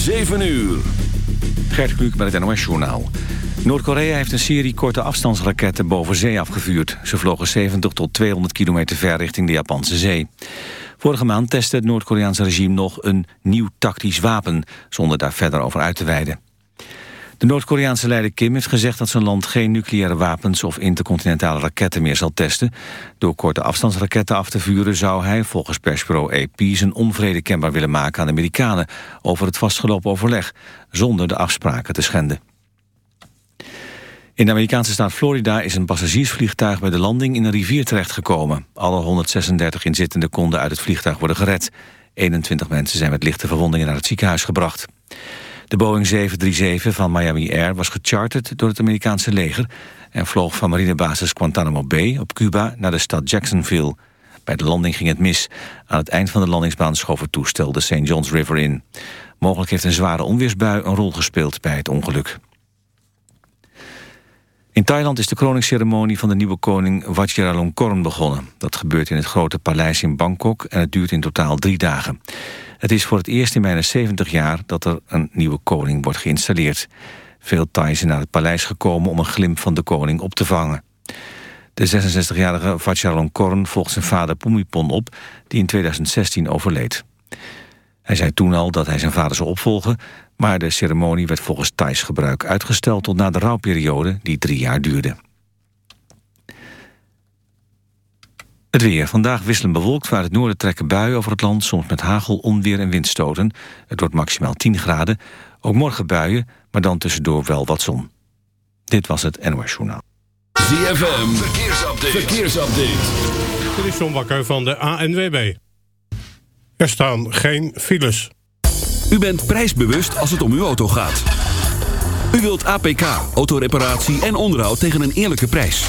7 uur. Gert Kluk met het NOS-journaal. Noord-Korea heeft een serie korte afstandsraketten boven zee afgevuurd. Ze vlogen 70 tot 200 kilometer ver richting de Japanse zee. Vorige maand testte het Noord-Koreaanse regime nog een nieuw tactisch wapen... zonder daar verder over uit te wijden. De Noord-Koreaanse leider Kim heeft gezegd dat zijn land geen nucleaire wapens of intercontinentale raketten meer zal testen. Door korte afstandsraketten af te vuren zou hij, volgens persbureau AP, zijn onvrede kenbaar willen maken aan de Amerikanen over het vastgelopen overleg, zonder de afspraken te schenden. In de Amerikaanse staat Florida is een passagiersvliegtuig bij de landing in een rivier terechtgekomen. Alle 136 inzittenden konden uit het vliegtuig worden gered. 21 mensen zijn met lichte verwondingen naar het ziekenhuis gebracht. De Boeing 737 van Miami Air was gecharterd door het Amerikaanse leger... en vloog van marinebasis Guantanamo Bay op Cuba naar de stad Jacksonville. Bij de landing ging het mis. Aan het eind van de landingsbaan schoof het toestel de St. John's River in. Mogelijk heeft een zware onweersbui een rol gespeeld bij het ongeluk. In Thailand is de kroningsceremonie van de nieuwe koning Vajiralongkorn begonnen. Dat gebeurt in het grote paleis in Bangkok en het duurt in totaal drie dagen. Het is voor het eerst in bijna 70 jaar dat er een nieuwe koning wordt geïnstalleerd. Veel Thais zijn naar het paleis gekomen om een glimp van de koning op te vangen. De 66-jarige Vajiralongkorn volgt zijn vader Pumipon op, die in 2016 overleed. Hij zei toen al dat hij zijn vader zou opvolgen... maar de ceremonie werd volgens Thais gebruik uitgesteld... tot na de rouwperiode die drie jaar duurde. Het weer. Vandaag wisselen bewolkt. Waar het noorden trekken buien over het land. Soms met hagel, onweer en windstoten. Het wordt maximaal 10 graden. Ook morgen buien, maar dan tussendoor wel wat zon. Dit was het NOS Journaal. ZFM. Verkeersupdate. Verkeersupdate. Dit is John Bakker van de ANWB. Er staan geen files. U bent prijsbewust als het om uw auto gaat. U wilt APK, autoreparatie en onderhoud tegen een eerlijke prijs.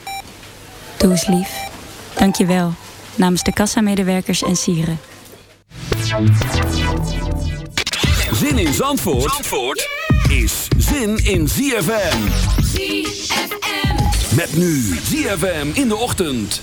Doe eens lief. Dank je wel. Namens de kassamedewerkers en sieren. Zin in Zandvoort, Zandvoort is zin in ZFM. ZFM. Met nu ZFM in de ochtend.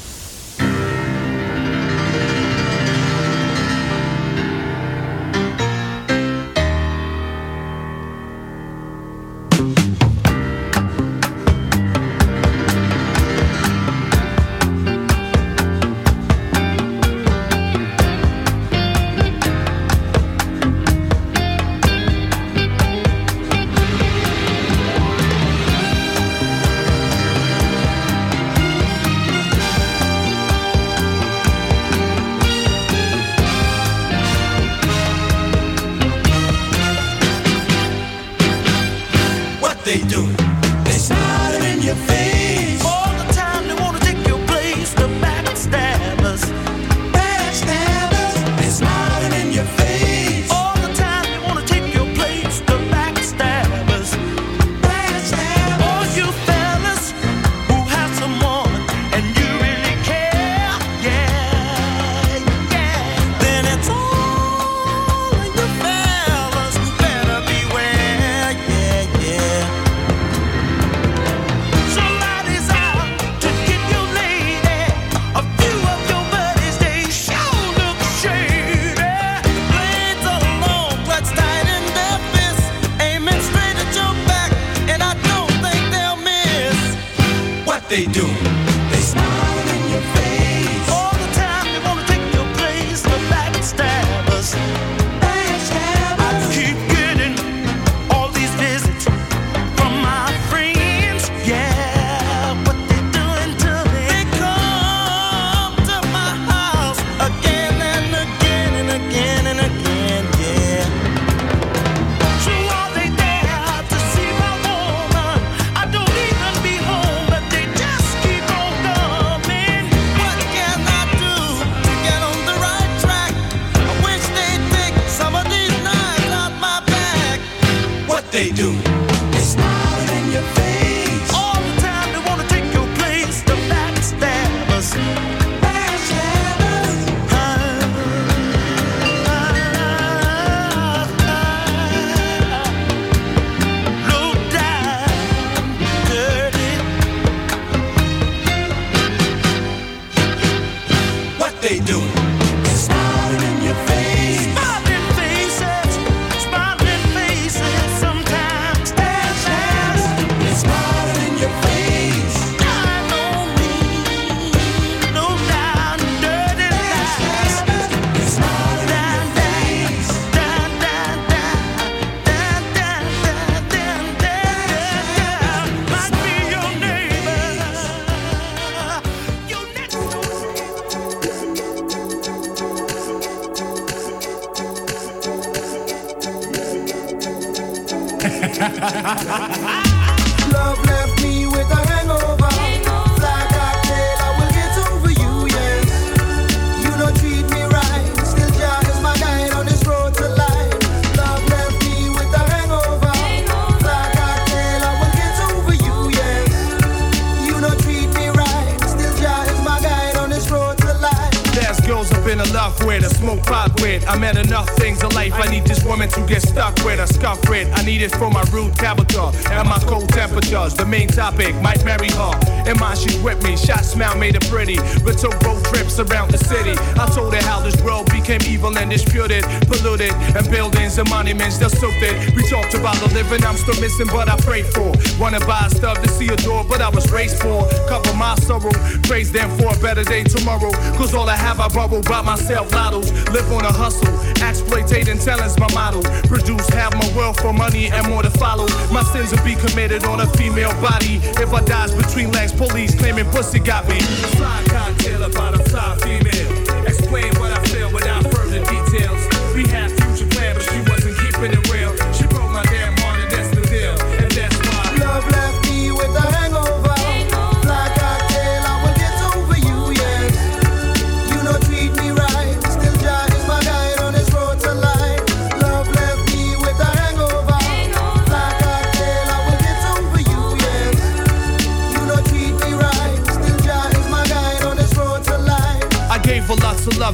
Monuments they're stupid. We talked about the living I'm still missing, but I prayed for. Wanna buy stuff to see a door, but I was raised for. Cover my sorrow, praise them for a better day tomorrow. Cause all I have, I borrow by myself. Lottos, live on a hustle. Exploitating talent's my model. Produce half my wealth for money and more to follow. My sins will be committed on a female body. If I dies between legs, police claiming pussy got me. Fly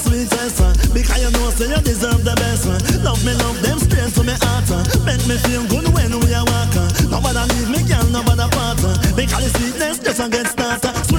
sweetest Because you know say you deserve the best Love me, love them straight to my heart uh. Make me feel good when we are walking. Nobody leave me, girl, nobody part uh. Because the sweetness just a get started.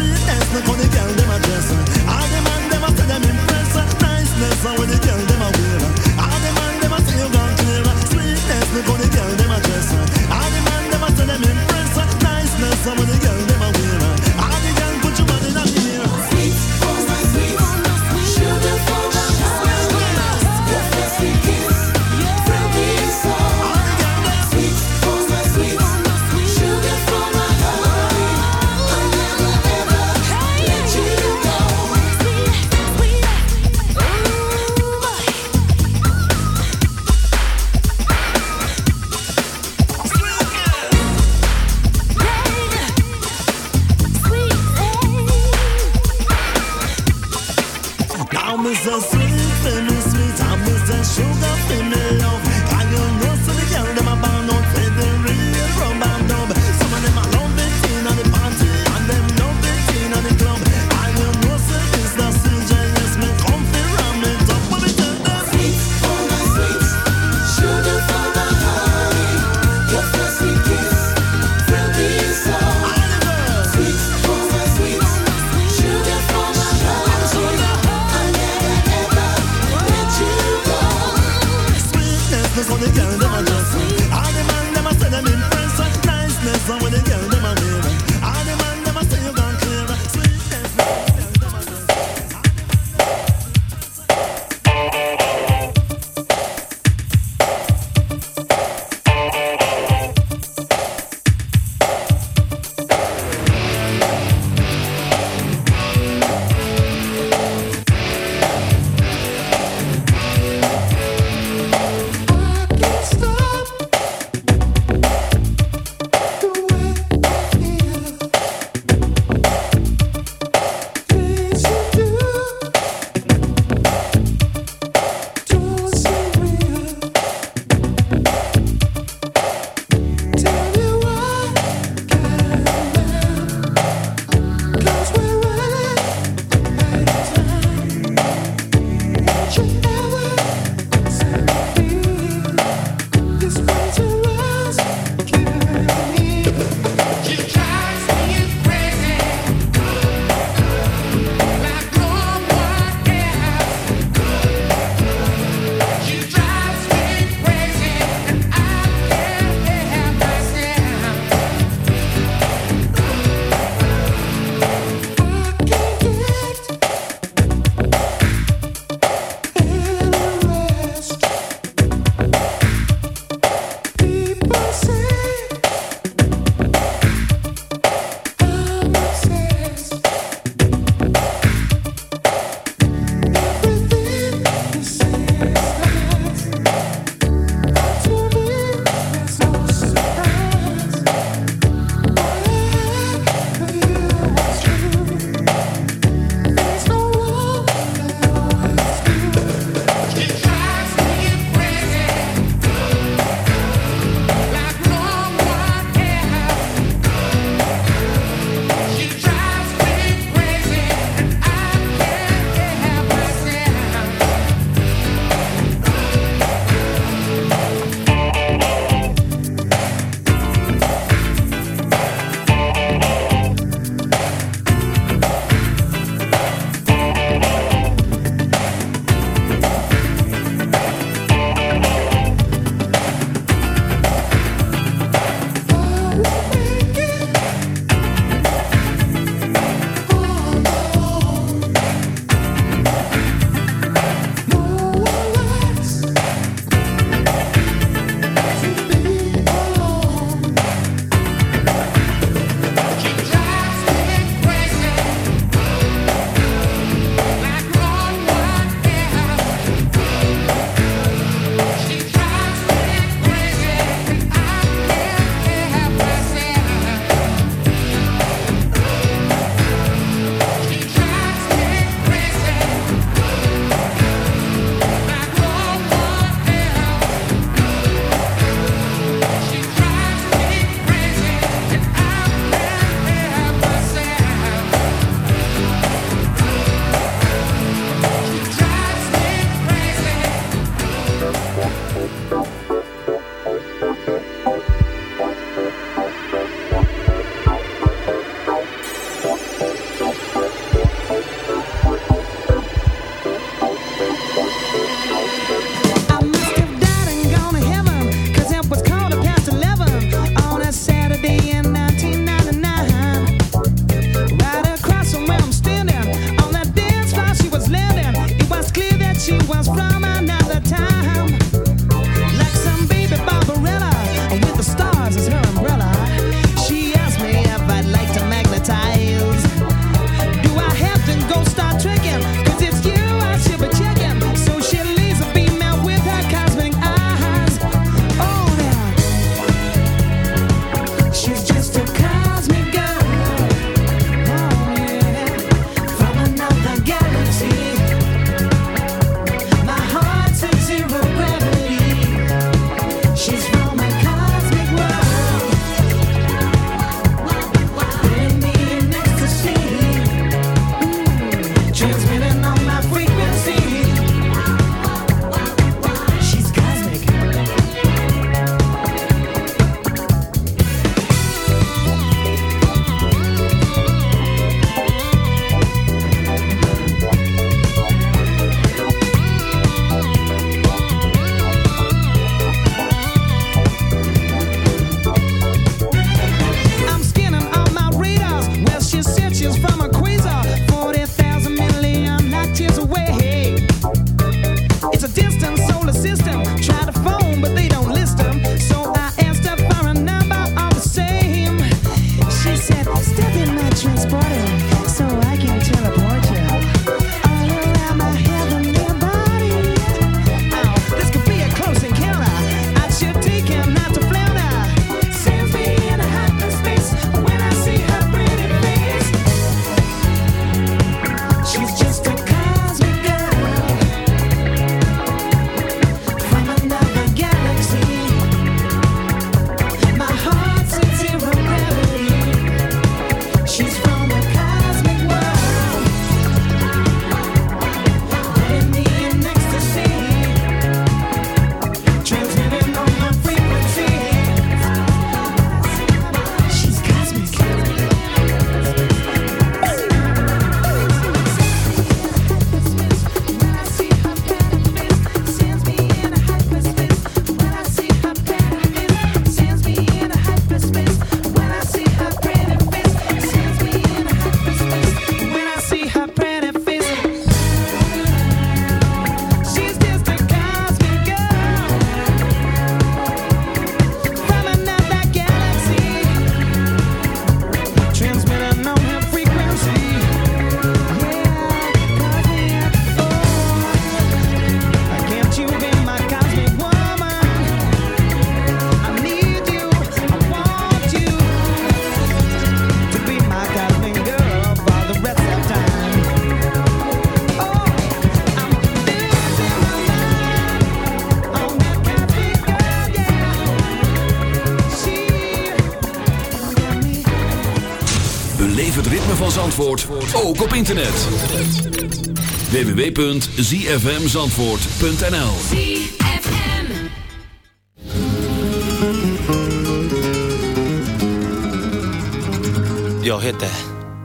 Zandvoort, ook op internet. www.zfmzandvoort.nl Yo, hit that.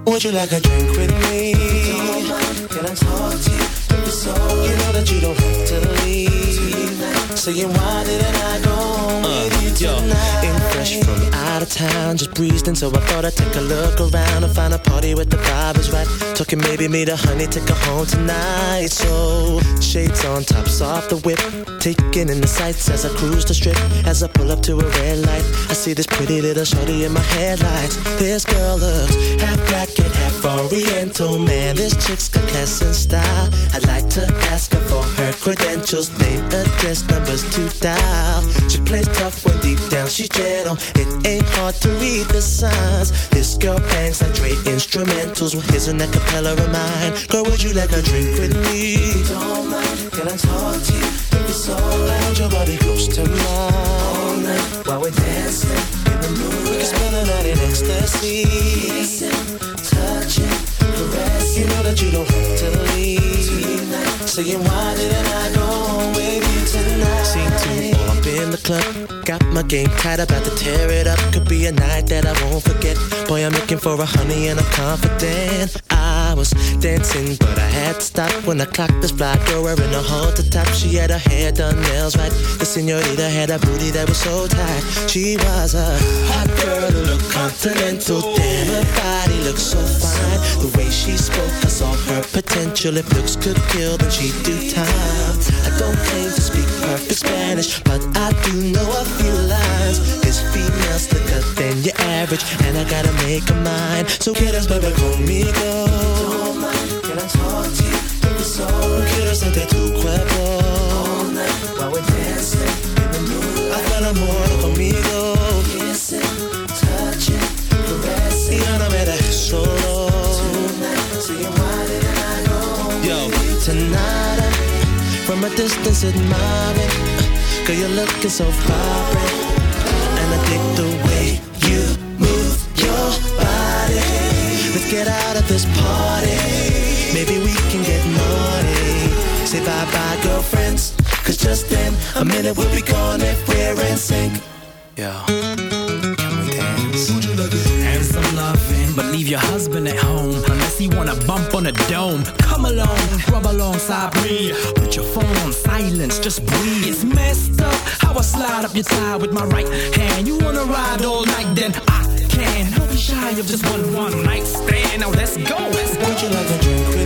Would you like a drink with me? Can I talk to you? You know that you don't have to leave. Saying why didn't I go home with you tonight? Out of town, just breezed in, so I thought I'd take a look around and find a party with the vibe is right. Talking maybe meet a honey, take her home tonight. So shades on, tops off the whip, taking in the sights as I cruise the strip. As I pull up to a red light, I see this pretty little shorty in my headlights. This girl looks half black and half oriental. Man, this chick's got class and style. I'd like to ask her for her credentials, name, address, numbers to dial. She plays tough when deep down she's gentle. It ain't hard to read the signs. This girl bangs like Dre instrumentals. Well, here's an acapella of mine. Girl, would you like a drink with me? Don't mind, can I talk to you? If it's alright, your body close to mine. All night while we're dancing in the moonlight. We can spend the night in ecstasy. Kissing, touching, caressing. You know that you don't have to leave. Tonight. Saying why didn't I go home with in the club. Got my game tight, about to tear it up. Could be a night that I won't forget. Boy, I'm looking for a honey and I'm confident. I was dancing, but I had to stop when I clocked this fly girl wearing a halter top. She had her hair done, nails right. The senorita had a booty that was so tight. She was a hot girl who looked continental. Damn, her body looked so fine. The way she spoke, I saw her potential. If looks could kill, then she'd do time. I don't claim to speak perfect Spanish, but I do know a few lines. This female slicker than your average, and I gotta make her mine. So quieres beber conmigo? Mind, can I talk to you? If it's alright. Quiero sentir from a distance admiring. Girl, you're looking so vibrant. And I dig the way you move your body. Let's get out of this party. Maybe we can get naughty. Say bye bye, girlfriends. Cause just in a minute we'll be gone if we're in sync. Yeah can we dance? And some loving, but leave your husband at home he wanna bump on a dome. Come along, rub alongside me. Put your phone on silence, just breathe. It's messed up how I slide up your thigh with my right hand. You wanna ride all night, then I can. Don't be shy of just one one night stand. Now let's go. Let's go. Would you like a drink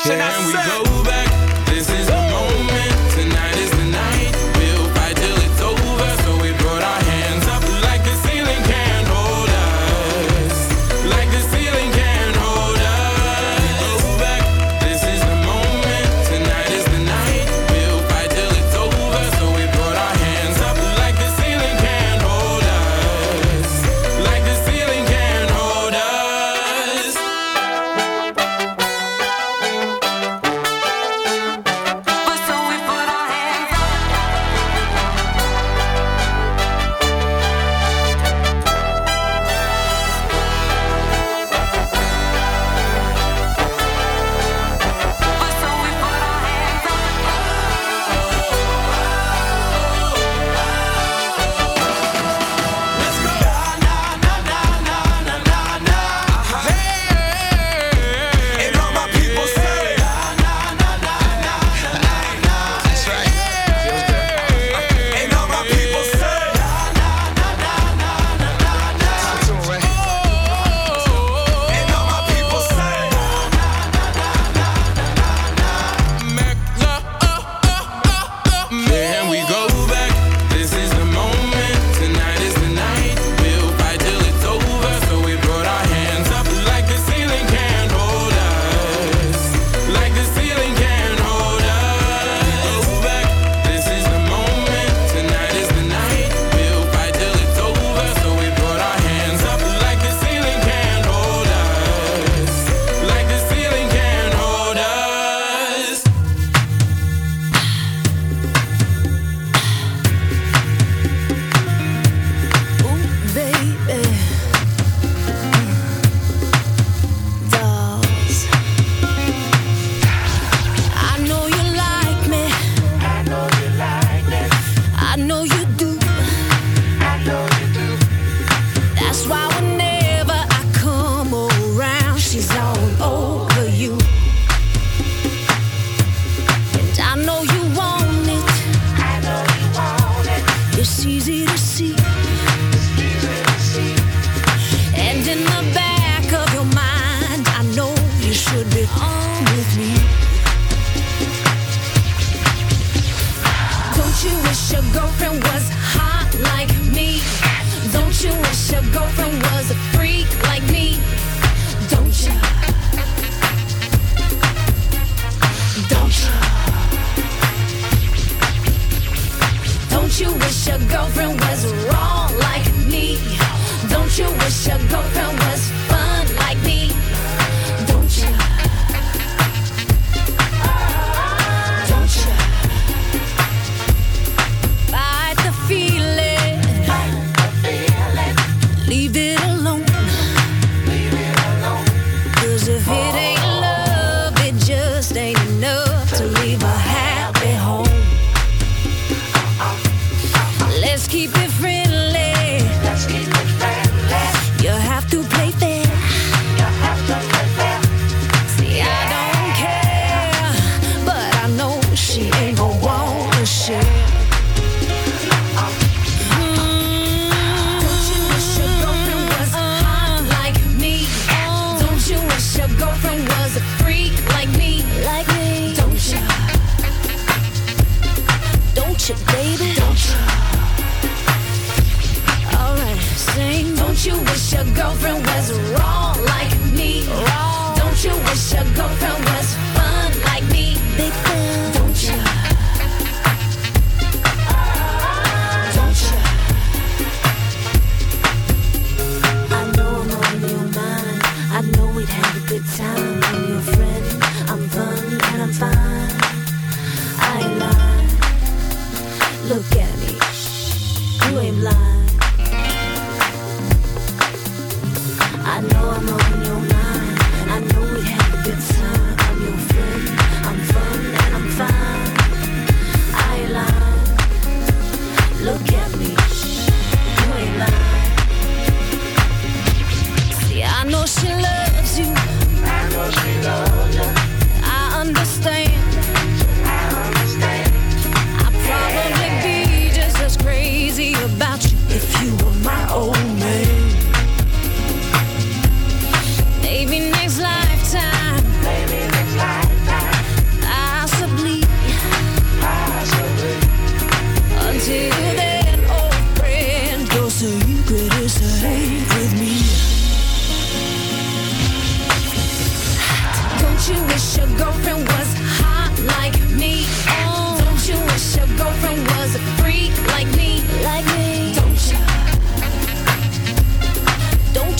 watching us. Can we go back?